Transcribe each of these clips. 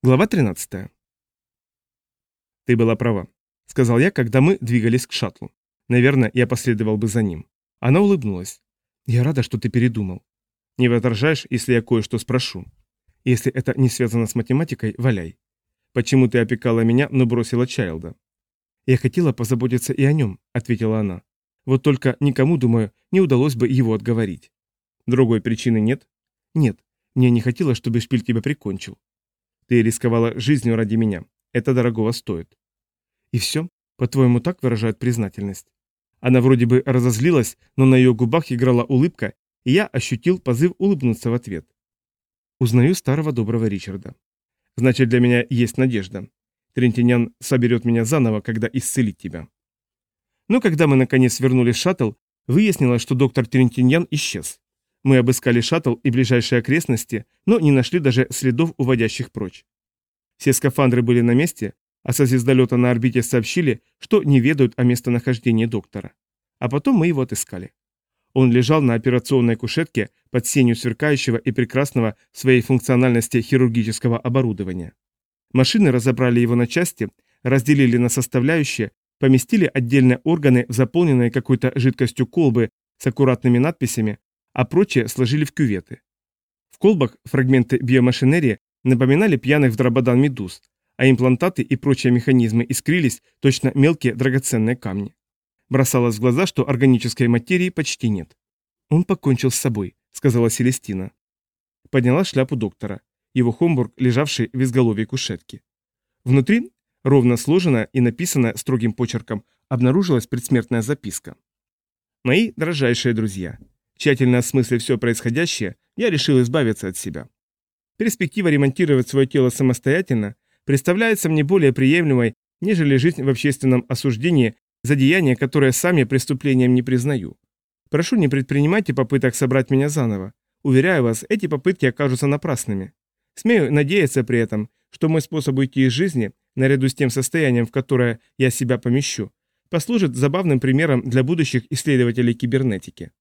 Глава 13. «Ты была права», — сказал я, когда мы двигались к шаттлу. Наверное, я последовал бы за ним. Она улыбнулась. «Я рада, что ты передумал. Не возражаешь, если я кое-что спрошу? Если это не связано с математикой, валяй. Почему ты опекала меня, но бросила Чайлда?» «Я хотела позаботиться и о нем», — ответила она. «Вот только никому, думаю, не удалось бы его отговорить». «Другой причины нет?» «Нет. Мне не хотелось, чтобы Шпиль тебя прикончил. Ты рисковала жизнью ради меня. Это дорогого стоит». «И все? По-твоему, так выражает признательность?» Она вроде бы разозлилась, но на ее губах играла улыбка, и я ощутил позыв улыбнуться в ответ. Узнаю старого доброго Ричарда. Значит, для меня есть надежда. Трентинян соберет меня заново, когда исцелит тебя. Но когда мы наконец вернулись в шаттл, выяснилось, что доктор Трентиньян исчез. Мы обыскали шаттл и ближайшие окрестности, но не нашли даже следов, уводящих прочь. Все скафандры были на месте, а со звездолета на орбите сообщили, что не ведают о местонахождении доктора. А потом мы его отыскали. Он лежал на операционной кушетке под сенью сверкающего и прекрасного в своей функциональности хирургического оборудования. Машины разобрали его на части, разделили на составляющие, поместили отдельные органы в заполненные какой-то жидкостью колбы с аккуратными надписями, а прочее сложили в кюветы. В колбах фрагменты биомашинерии напоминали пьяных в дрободан медуз, а имплантаты и прочие механизмы искрились, точно мелкие драгоценные камни. Бросалось в глаза, что органической материи почти нет. «Он покончил с собой», — сказала Селестина. Подняла шляпу доктора его хомбург, лежавший в изголовье кушетки. Внутри, ровно сложенная и написанная строгим почерком, обнаружилась предсмертная записка. «Мои дрожайшие друзья, тщательно осмыслив все происходящее, я решил избавиться от себя. Перспектива ремонтировать свое тело самостоятельно представляется мне более приемлемой, нежели жизнь в общественном осуждении за деяния, которые сам я преступлением не признаю. Прошу, не предпринимайте попыток собрать меня заново. Уверяю вас, эти попытки окажутся напрасными. Смею надеяться при этом, что мой способ уйти из жизни, наряду с тем состоянием, в которое я себя помещу, послужит забавным примером для будущих исследователей кибернетики.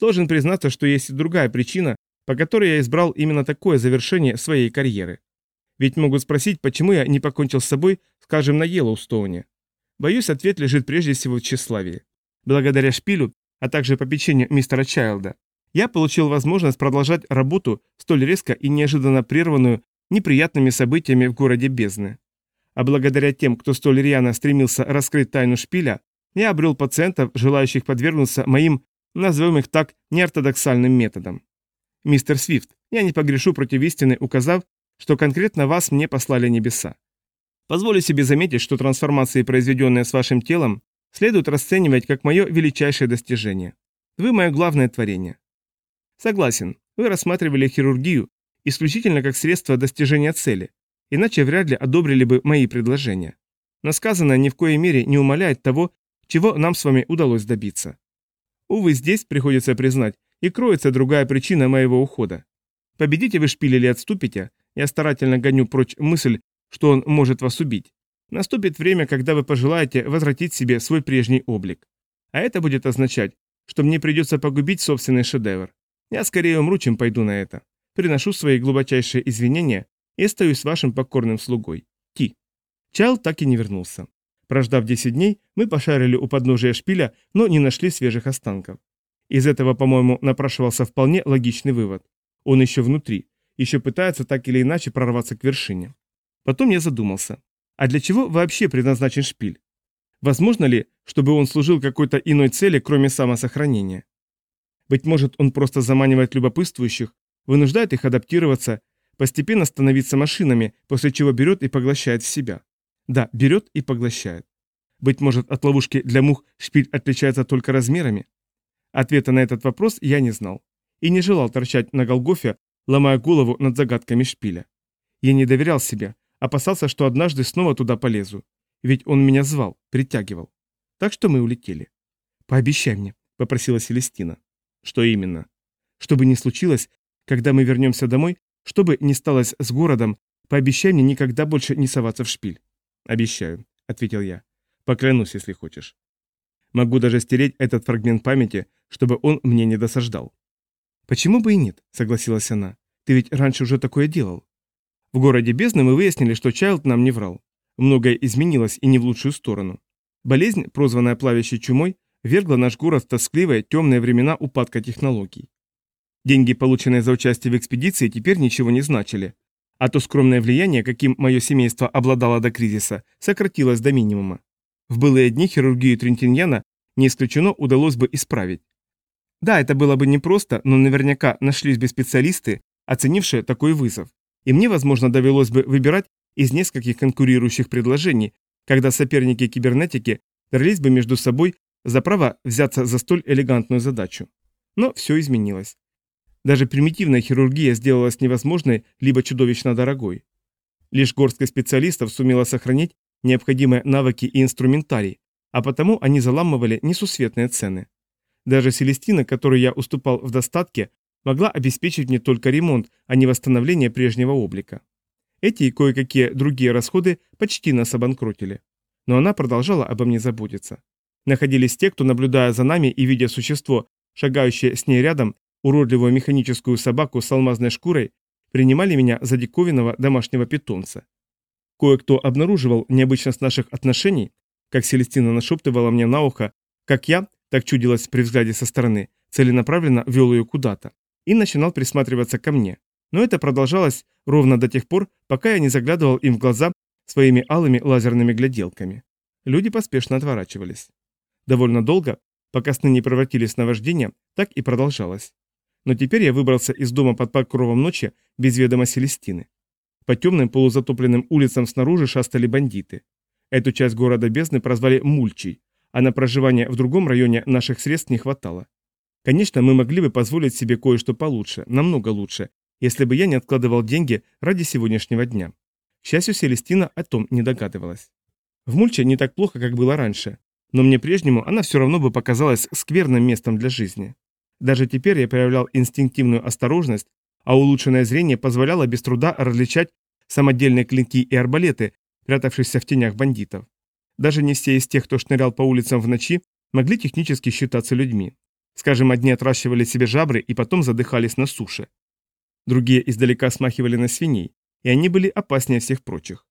Должен признаться, что есть и другая причина, по которой я избрал именно такое завершение своей карьеры. Ведь могут спросить, почему я не покончил с собой, скажем, на Йеллоустоуне. Боюсь, ответ лежит прежде всего в тщеславии. Благодаря шпилю, а также попечению мистера Чайлда, я получил возможность продолжать работу, столь резко и неожиданно прерванную неприятными событиями в городе Бездны. А благодаря тем, кто столь рьяно стремился раскрыть тайну шпиля, я обрел пациентов, желающих подвергнуться моим, назовем их так, неортодоксальным методам. Мистер Свифт, я не погрешу против истины, указав, что конкретно вас мне послали небеса. Позволю себе заметить, что трансформации, произведенные с вашим телом, следует расценивать как мое величайшее достижение. Вы мое главное творение. Согласен, вы рассматривали хирургию исключительно как средство достижения цели, иначе вряд ли одобрили бы мои предложения. Но сказанное ни в коей мере не умаляет того, чего нам с вами удалось добиться. Увы, здесь, приходится признать, и кроется другая причина моего ухода. Победите вы шпиль или отступите, я старательно гоню прочь мысль, что он может вас убить. Наступит время, когда вы пожелаете возвратить себе свой прежний облик. А это будет означать, что мне придется погубить собственный шедевр. Я скорее умру, чем пойду на это. Приношу свои глубочайшие извинения и остаюсь вашим покорным слугой. Ти. Чайл так и не вернулся. Прождав 10 дней, мы пошарили у подножия шпиля, но не нашли свежих останков. Из этого, по-моему, напрашивался вполне логичный вывод. Он еще внутри, еще пытается так или иначе прорваться к вершине. Потом я задумался. А для чего вообще предназначен шпиль? Возможно ли, чтобы он служил какой-то иной цели, кроме самосохранения? Быть может, он просто заманивает любопытствующих, вынуждает их адаптироваться, постепенно становиться машинами, после чего берет и поглощает в себя. Да, берет и поглощает. Быть может, от ловушки для мух шпиль отличается только размерами? Ответа на этот вопрос я не знал. И не желал торчать на Голгофе, ломая голову над загадками шпиля. Я не доверял себе, опасался, что однажды снова туда полезу. Ведь он меня звал, притягивал. Так что мы улетели. «Пообещай мне», — попросила Селестина. Что именно? Что бы ни случилось, когда мы вернемся домой, что бы ни сталось с городом, пообещай мне никогда больше не соваться в шпиль. Обещаю, ответил я. Поклянусь, если хочешь. Могу даже стереть этот фрагмент памяти, чтобы он мне не досаждал. Почему бы и нет, согласилась она. Ты ведь раньше уже такое делал. В городе бездны мы выяснили, что Чайлд нам не врал. Многое изменилось и не в лучшую сторону. Болезнь, прозванная плавящей чумой, вергла наш город в тоскливые, темные времена упадка технологий. Деньги, полученные за участие в экспедиции, теперь ничего не значили, а то скромное влияние, каким мое семейство обладало до кризиса, сократилось до минимума. В былые дни хирургию Трентиньяна не исключено удалось бы исправить. Да, это было бы непросто, но наверняка нашлись бы специалисты, оценившие такой вызов, и мне, возможно, довелось бы выбирать из нескольких конкурирующих предложений, когда соперники кибернетики дрались бы между собой за право взяться за столь элегантную задачу. Но все изменилось. Даже примитивная хирургия сделалась невозможной либо чудовищно дорогой. Лишь горстка специалистов сумела сохранить необходимые навыки и инструментарий, а потому они заламывали несусветные цены. Даже Селестина, которой я уступал в достатке, могла обеспечить мне только ремонт, а не восстановление прежнего облика. Эти и кое-какие другие расходы почти нас обанкротили. Но она продолжала обо мне заботиться. Находились те, кто, наблюдая за нами и видя существо, шагающее с ней рядом, уродливую механическую собаку с алмазной шкурой, принимали меня за диковинного домашнего питомца. Кое-кто обнаруживал необычность наших отношений, как Селестина нашептывала мне на ухо, как я, так чудилось при взгляде со стороны, целенаправленно вел ее куда-то, и начинал присматриваться ко мне. Но это продолжалось ровно до тех пор, пока я не заглядывал им в глаза своими алыми лазерными гляделками. Люди поспешно отворачивались. Довольно долго, пока сны не превратились в наваждение, так и продолжалось. Но теперь я выбрался из дома под покровом ночи без ведома Селестины. По темным полузатопленным улицам снаружи шастали бандиты. Эту часть города бездны прозвали Мульчей, а на проживание в другом районе наших средств не хватало. Конечно, мы могли бы позволить себе кое-что получше, намного лучше, если бы я не откладывал деньги ради сегодняшнего дня. К счастью, Селестина о том не догадывалась. В Мульче не так плохо, как было раньше, но мне прежнему она все равно бы показалась скверным местом для жизни. Даже теперь я проявлял инстинктивную осторожность, а улучшенное зрение позволяло без труда различать самодельные клинки и арбалеты, прятавшиеся в тенях бандитов. Даже не все из тех, кто шнырял по улицам в ночи, могли технически считаться людьми. Скажем, одни отращивали себе жабры и потом задыхались на суше. Другие издалека смахивали на свиней, и они были опаснее всех прочих.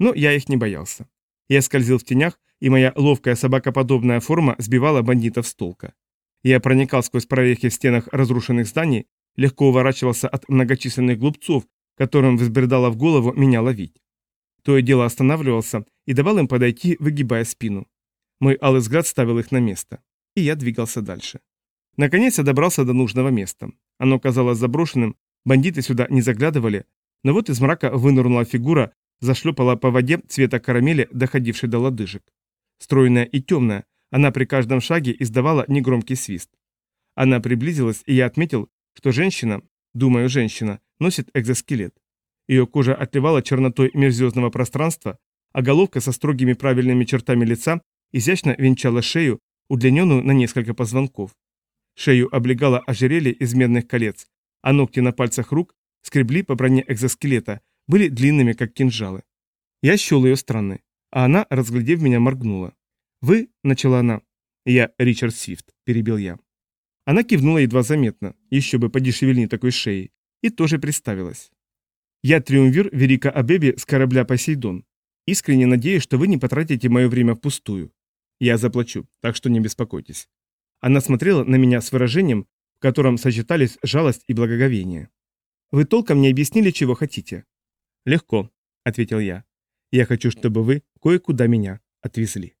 Но я их не боялся. Я скользил в тенях, и моя ловкая собакоподобная форма сбивала бандитов с толка. Я проникал сквозь прорехи в стенах разрушенных зданий, легко уворачивался от многочисленных глупцов, которым взбредало в голову меня ловить. То и дело останавливался и давал им подойти, выгибая спину. Мой алый взгляд ставил их на место. И я двигался дальше. Наконец я добрался до нужного места. Оно казалось заброшенным, бандиты сюда не заглядывали, но вот из мрака вынырнула фигура, зашлепала по воде цвета карамели, доходившей до лодыжек. Стройная и темная, она при каждом шаге издавала негромкий свист. Она приблизилась, и я отметил, что женщина, думаю, женщина, носит экзоскелет. Ее кожа отливала чернотой межзвездного пространства, а головка со строгими правильными чертами лица изящно венчала шею, удлиненную на несколько позвонков. Шею облегала ожерелье из медных колец, а ногти на пальцах рук скребли по броне экзоскелета, были длинными, как кинжалы. Я счел ее странной, а она, разглядев меня, моргнула. «Вы?» – начала она. «Я Ричард Свифт», – перебил я. Она кивнула едва заметно, еще бы подешевельни такой шеи, и тоже представилась. «Я триумвир Верика Абеби с корабля «Посейдон». Искренне надеюсь, что вы не потратите мое время впустую. Я заплачу, так что не беспокойтесь». Она смотрела на меня с выражением, в котором сочетались жалость и благоговение. «Вы толком не объяснили, чего хотите?» «Легко», — ответил я. «Я хочу, чтобы вы кое-куда меня отвезли».